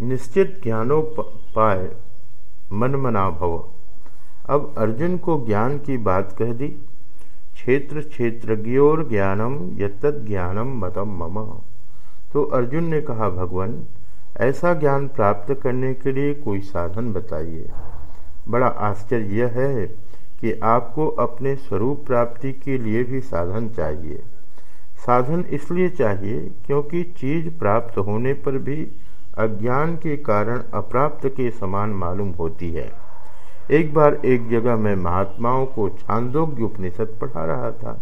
निश्चित ज्ञानोपाय मन मना भव। अब अर्जुन को ज्ञान की बात कह दी। क्षेत्र क्षेत्रज्ञोर ज्ञानम यत्त ज्ञानम मतम मम। तो अर्जुन ने कहा, भगवान, ऐसा ज्ञान प्राप्त करने के लिए कोई साधन बताइए। बड़ा आश्चर्य यह है कि आपको अपने स्वरूप प्राप्ति के लिए भी साधन चाहिए। साधन इसलिए चाहिए क्योंकि चीज़ प्राप्त होने पर भी अज्ञान के कारण अप्राप्त के समान मालूम होती है। एक बार एक जगह मैं महात्माओं को छांदोग्य उपनिषद पढ़ा रहा था।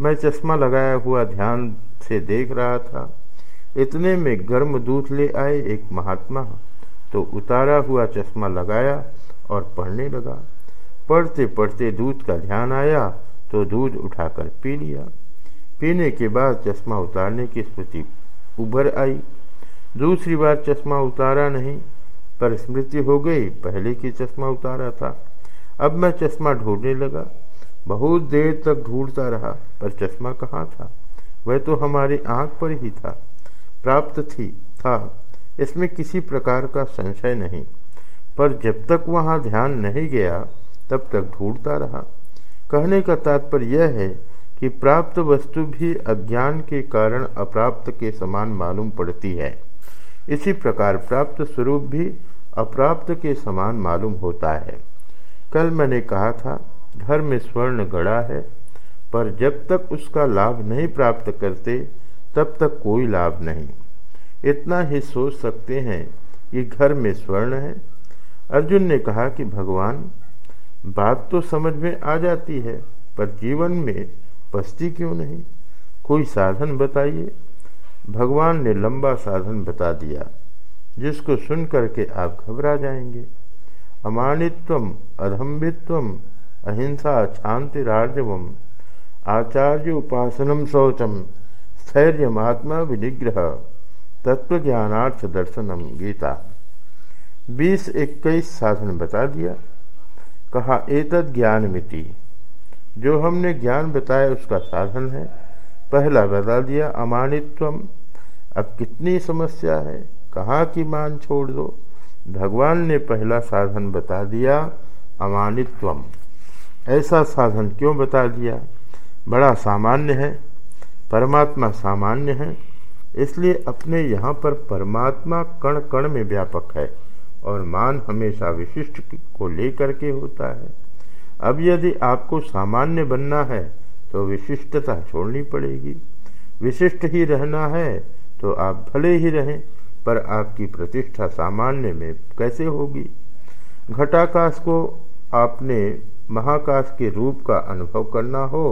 मैं चश्मा लगाया हुआ ध्यान से देख रहा था। इतने में गर्म दूध ले आए एक महात्मा तो उतारा हुआ चश्मा लगाया और पढ़ने लगा। पढ़ते पढ़ते दूध का ध्यान आया तो दूध उठाकर पी लिया। पीने के बाद चश्मा उतारने की स्मृति उभर आई। दूसरी बार चश्मा उतारा नहीं, पर स्मृति हो गई, पहले की चश्मा उतारा था। अब मैं चश्मा ढूँढने लगा। बहुत देर तक ढूंढता रहा, पर चश्मा कहाँ था? वह तो हमारी आँख पर ही था। प्राप्त थी, था। इसमें किसी प्रकार का संशय नहीं। पर जब तक वहाँ ध्यान नहीं गया, तब तक ढूंढता रहा। कहने का तात्पर्य यह है कि प्राप्त वस्तु भी अज्ञान के कारण अप्राप्त के समान मालूम पड़ती है। इसी प्रकार प्राप्त स्वरूप भी अप्राप्त के समान मालूम होता है। कल मैंने कहा था, घर में स्वर्ण गड़ा है, पर जब तक उसका लाभ नहीं प्राप्त करते, तब तक कोई लाभ नहीं। इतना ही सोच सकते हैं कि घर में स्वर्ण है। अर्जुन ने कहा कि, भगवान, बात तो समझ में आ जाती है, पर जीवन में पस्ती क्यों नहीं? कोई साधन बताइए। भगवान ने लंबा साधन बता दिया, जिसको सुन करके आप घबरा जाएँगे। अमानित्व अधम्भित्वम अहिंसा शांति राजवम आचार्य उपासनम शौचम स्थैर्य महात्मा विनिग्रह तत्व ज्ञानार्थ दर्शनम गीता। बीस इक्कीस साधन बता दिया। कहा, एतद ज्ञान मिति जो हमने ज्ञान बताया उसका साधन है। पहला बता दिया, अमानित्वम। अब कितनी समस्या है? कहाँ की मान छोड़ दो? भगवान ने पहला साधन बता दिया, अमानित्वम। ऐसा साधन क्यों बता दिया? बड़ा सामान्य है, परमात्मा सामान्य है, इसलिए अपने यहाँ पर परमात्मा कण कण में व्यापक है और मान हमेशा विशिष्ट को लेकर के होता है। अब यदि आपको सामान्य बनना है तो विशिष्टता छोड़नी पड़ेगी। विशिष्ट ही रहना है तो आप भले ही रहें, पर आपकी प्रतिष्ठा सामान्य में कैसे होगी? घटाकाश को आपने महाकाश के रूप का अनुभव करना हो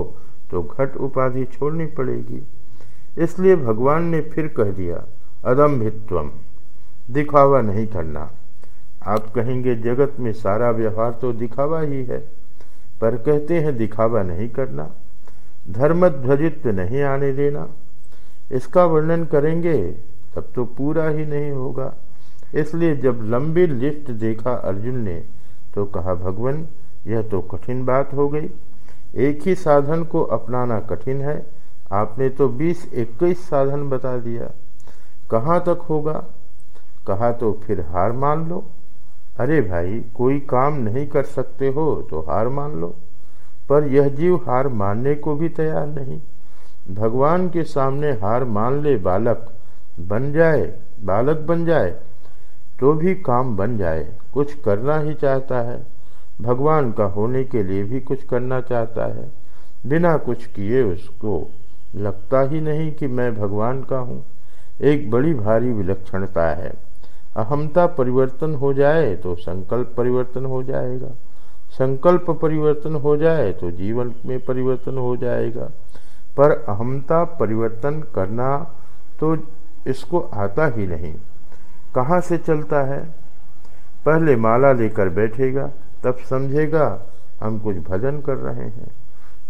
तो घट उपाधि छोड़नी पड़ेगी। इसलिए भगवान ने फिर कह दिया अदम्भित्वम दिखावा नहीं करना। आप कहेंगे, जगत में सारा व्यवहार तो दिखावा ही है, पर कहते हैं, दिखावा नहीं करना। धर्मध्वजित्व नहीं आने देना। इसका वर्णन करेंगे, तब तो पूरा ही नहीं होगा। इसलिए जब लंबी लिस्ट देखा अर्जुन ने तो कहा, भगवान, यह तो कठिन बात हो गई। एक ही साधन को अपनाना कठिन है। आपने तो 20-21 साधन बता दिया। कहाँ तक होगा? कहा तो फिर हार मान लो। अरे भाई, कोई काम नहीं कर सकते हो तो हार मान लो। पर यह जीव हार मानने को भी तैयार नहीं। भगवान के सामने हार मान ले बालक बन जाए, बालक बन जाए तो भी काम बन जाए, कुछ करना ही चाहता है। भगवान का होने के लिए भी कुछ करना चाहता है। बिना कुछ किए उसको लगता ही नहीं कि मैं भगवान का हूँ। एक बड़ी भारी विलक्षणता है। अहमता परिवर्तन हो जाए तो संकल्प परिवर्तन हो जाएगा। संकल्प परिवर्तन हो जाए तो जीवन में परिवर्तन हो जाएगा। पर अहमता परिवर्तन करना तो इसको आता ही नहीं। कहाँ से चलता है? पहले माला लेकर बैठेगा, तब समझेगा, हम कुछ भजन कर रहे हैं।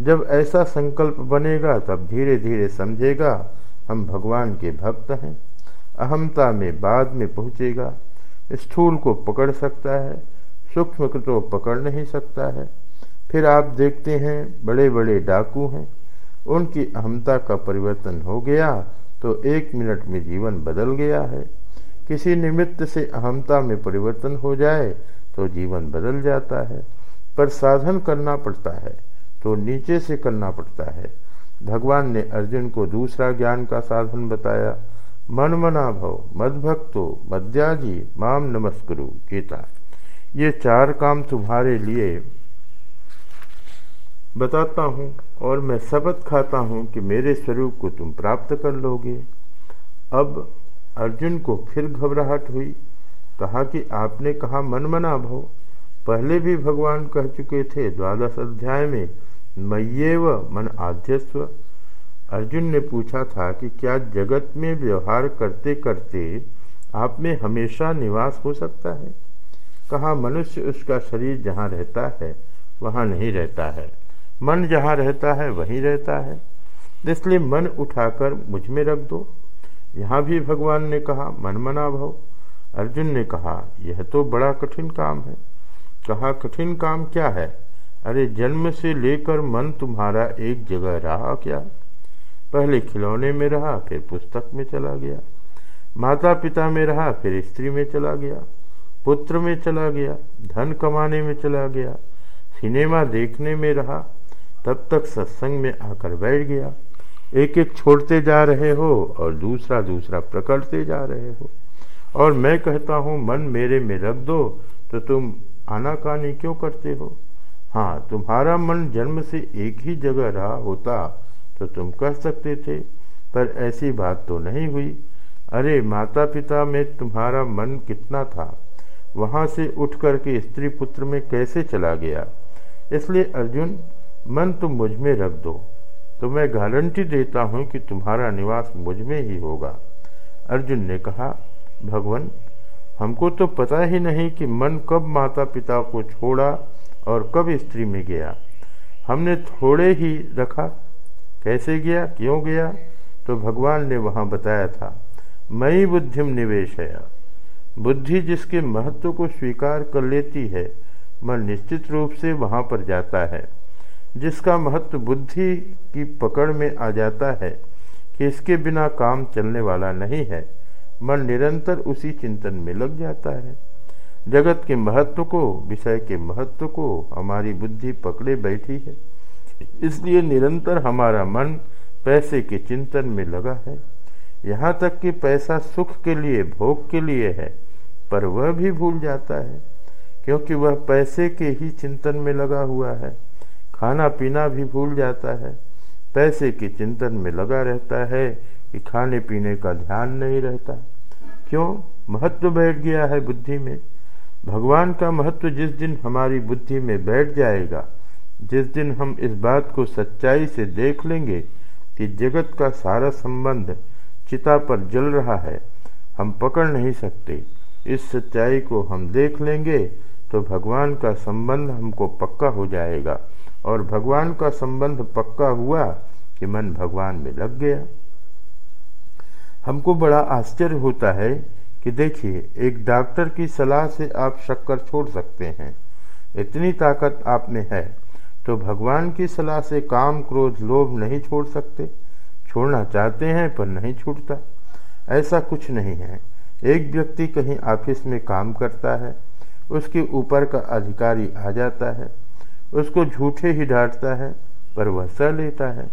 जब ऐसा संकल्प बनेगा, तब धीरे धीरे समझेगा, हम भगवान के भक्त हैं। अहमता में बाद में पहुँचेगा। स्थूल को पकड़ सकता है। सूक्ष्म को तो पकड़ नहीं सकता है। फिर आप देखते हैं बड़े बड़े डाकू हैं। उनकी अहमता का परिवर्तन हो गया तो एक मिनट में जीवन बदल गया है। किसी निमित्त से अहमता में परिवर्तन हो जाए तो जीवन बदल जाता है। पर साधन करना पड़ता है तो नीचे से करना पड़ता है। भगवान ने अर्जुन को दूसरा ज्ञान का साधन बताया। मन मना भव, मदभक्तो, मद्याजी, माम नमस्कुरु, गीता। ये चार काम तुम्हारे लिए। बताता हूँ और मैं शपथ खाता हूँ कि मेरे स्वरूप को तुम प्राप्त कर लोगे। अब अर्जुन को फिर घबराहट हुई। कहा कि आपने कहा मन मना भव पहले भी भगवान कह चुके थे, द्वादश अध्याय में, मय्यव मन आध्यस्व अर्जुन ने पूछा था कि क्या जगत में व्यवहार करते करते आप में हमेशा निवास हो सकता है? कहा मनुष्य उसका शरीर जहाँ रहता है, वहाँ नहीं रहता है। मन जहाँ रहता है, वहीं रहता है। इसलिए मन उठाकर मुझमें रख दो। यहाँ भी भगवान ने कहा, मन मना भव अर्जुन ने कहा, यह तो बड़ा कठिन काम है। कहा, कठिन काम क्या है? अरे, जन्म से लेकर मन तुम्हारा एक जगह रहा क्या? पहले खिलौने में रहा, फिर पुस्तक में चला गया। माता पिता में रहा, फिर स्त्री में चला गया। पुत्र में चला गया, धन कमाने में चला गया, सिनेमा देखने में रहा, तब तक सत्संग में आकर बैठ गया। एक एक छोड़ते जा रहे हो और दूसरा दूसरा प्रकटते जा रहे हो। और मैं कहता हूँ, मन मेरे में रख दो तो तुम आनाकानी क्यों करते हो? हाँ तुम्हारा मन जन्म से एक ही जगह रहा होता तो तुम कह सकते थे, पर ऐसी बात तो नहीं हुई। अरे माता पिता में तुम्हारा मन कितना था? वहाँ से उठ कर के स्त्री पुत्र में कैसे चला गया? इसलिए अर्जुन, मन तुम मुझमें रख दो। तो मैं गारंटी देता हूँ कि तुम्हारा निवास मुझमें ही होगा। अर्जुन ने कहा, भगवान, हमको तो पता ही नहीं कि मन कब माता पिता को छोड़ा और कब स्त्री में गया। हमने थोड़े ही रखा। कैसे गया? क्यों गया? तो भगवान ने वहाँ बताया था, मई बुद्धिम निवेश है बुद्धि जिसके महत्व को स्वीकार कर लेती है मन निश्चित रूप से वहाँ पर जाता है। जिसका महत्व बुद्धि की पकड़ में आ जाता है कि इसके बिना काम चलने वाला नहीं है मन निरंतर उसी चिंतन में लग जाता है। जगत के महत्व को, विषय के महत्व को हमारी बुद्धि पकड़े बैठी है। इसलिए निरंतर हमारा मन पैसे के चिंतन में लगा है। यहाँ तक कि पैसा सुख के लिए, भोग के लिए है, पर वह भी भूल जाता है, क्योंकि वह पैसे के ही चिंतन में लगा हुआ है। खाना पीना भी भूल जाता है। पैसे के चिंतन में लगा रहता है कि खाने पीने का ध्यान नहीं रहता। क्यों? महत्व बैठ गया है बुद्धि में। भगवान का महत्व जिस दिन हमारी बुद्धि में बैठ जाएगा, जिस दिन हम इस बात को सच्चाई से देख लेंगे कि जगत का सारा संबंध चिता पर जल रहा है। हम पकड़ नहीं सकते। इस सच्चाई को हम देख लेंगे तो भगवान का संबंध हमको पक्का हो जाएगा। और भगवान का संबंध पक्का हुआ कि मन भगवान में लग गया। हमको बड़ा आश्चर्य होता है कि देखिए, एक डॉक्टर की सलाह से आप शक्कर छोड़ सकते हैं। इतनी ताकत आप में है तो भगवान की सलाह से काम, क्रोध, लोभ नहीं छोड़ सकते। छोड़ना चाहते हैं पर नहीं छूटता। ऐसा कुछ नहीं है। एक व्यक्ति कहीं ऑफ़िस में काम करता है, उसके ऊपर का अधिकारी आ जाता है, उसको झूठे ही डांटता है, पर वह सह लेता है।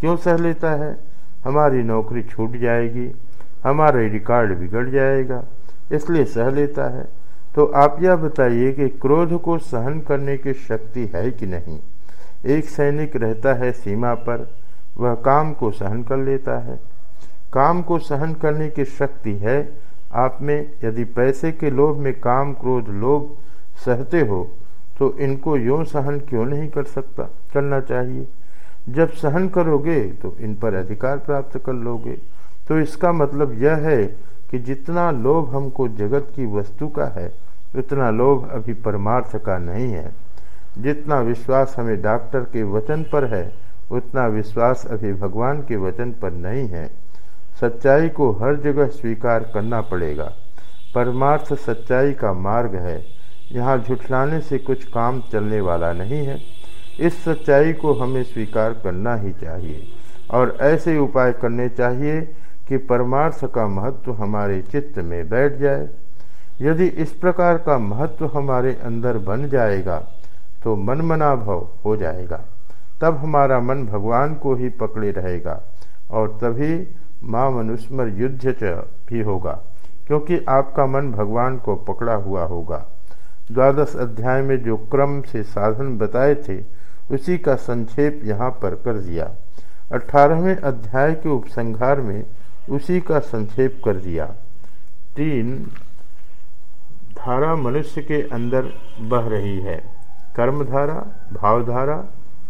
क्यों सह लेता है? हमारी नौकरी छूट जाएगी, हमारा रिकॉर्ड बिगड़ जाएगा, इसलिए सह लेता है। तो आप यह बताइए कि क्रोध को सहन करने की शक्ति है कि नहीं? एक सैनिक रहता है सीमा पर वह काम को सहन कर लेता है। काम को सहन करने की शक्ति है, आप में यदि पैसे के लोभ में काम क्रोध लोभ सहते हो तो इनको यूँ सहन क्यों नहीं कर सकता? करना चाहिए। जब सहन करोगे तो इन पर अधिकार प्राप्त कर लोगे। तो इसका मतलब यह है कि जितना लोभ हमको जगत की वस्तु का है, उतना लोभ अभी परमार्थ का नहीं है। जितना विश्वास हमें डॉक्टर के वचन पर है उतना विश्वास अभी भगवान के वचन पर नहीं है। सच्चाई को हर जगह स्वीकार करना पड़ेगा। परमार्थ सच्चाई का मार्ग है। यहाँ झुठलाने से कुछ काम चलने वाला नहीं है। इस सच्चाई को हमें स्वीकार करना ही चाहिए। और ऐसे उपाय करने चाहिए कि परमार्थ का महत्व हमारे चित्त में बैठ जाए। यदि इस प्रकार का महत्व हमारे अंदर बन जाएगा तो मन मना भाव हो जाएगा। तब हमारा मन भगवान को ही पकड़े रहेगा और तभी माँ मनुस्मर युद्ध भी होगा, क्योंकि आपका मन भगवान को पकड़ा हुआ होगा। द्वादश अध्याय में जो क्रम से साधन बताए थे, उसी का संक्षेप यहाँ पर कर दिया। अठारहवें अध्याय के उपसंहार में उसी का संक्षेप कर दिया। तीन, धारा मनुष्य के अंदर बह रही है। कर्मधारा, भावधारा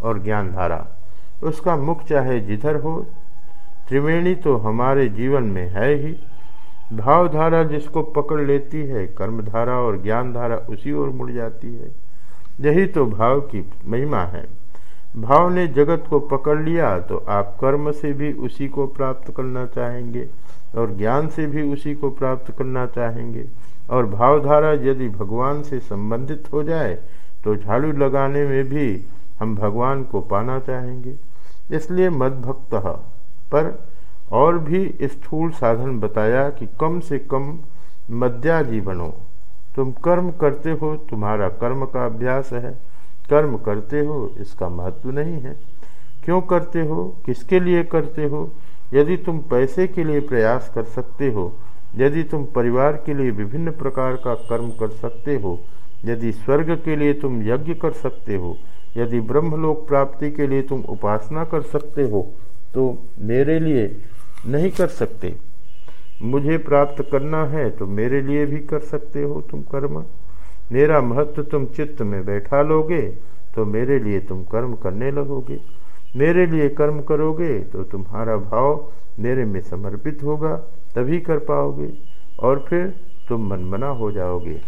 और ज्ञान धारा उसका मुख चाहे जिधर हो, त्रिवेणी तो हमारे जीवन में है ही। भावधारा जिसको पकड़ लेती है, कर्मधारा और ज्ञान धारा उसी ओर मुड़ जाती है। यही तो भाव की महिमा है। भाव ने जगत को पकड़ लिया तो आप कर्म से भी उसी को प्राप्त करना चाहेंगे और ज्ञान से भी उसी को प्राप्त करना चाहेंगे। और भावधारा यदि भगवान से संबंधित हो जाए तो झाड़ू लगाने में भी हम भगवान को पाना चाहेंगे। इसलिए मदभक्त पर और भी स्थूल साधन बताया कि कम से कम मध्याजी बनो तुम कर्म करते हो, तुम्हारा कर्म का अभ्यास है। कर्म करते हो, इसका महत्व नहीं है। क्यों करते हो, किसके लिए करते हो? यदि तुम पैसे के लिए प्रयास कर सकते हो, यदि तुम परिवार के लिए विभिन्न प्रकार का कर्म कर सकते हो, यदि स्वर्ग के लिए तुम यज्ञ कर सकते हो यदि ब्रह्मलोक प्राप्ति के लिए तुम उपासना कर सकते हो तो मेरे लिए नहीं कर सकते। मुझे प्राप्त करना है तो मेरे लिए भी कर सकते हो तुम कर्म। मेरा महत्व तुम चित्त में बैठा लोगे तो मेरे लिए तुम कर्म करने लगोगे। मेरे लिए कर्म करोगे तो तुम्हारा भाव मेरे में समर्पित होगा, तभी कर पाओगे, और फिर तुम मनमना हो जाओगे।